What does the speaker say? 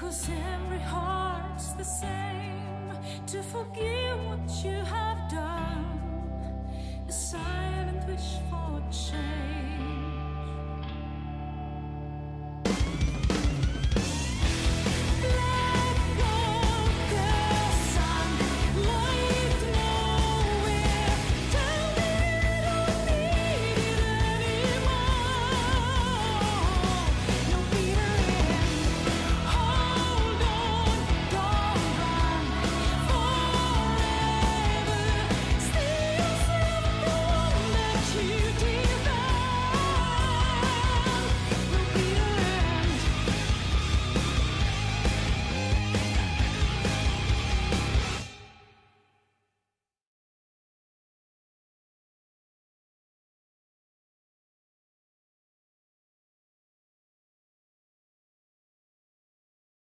Cause every heart's the same. To forgive what you have done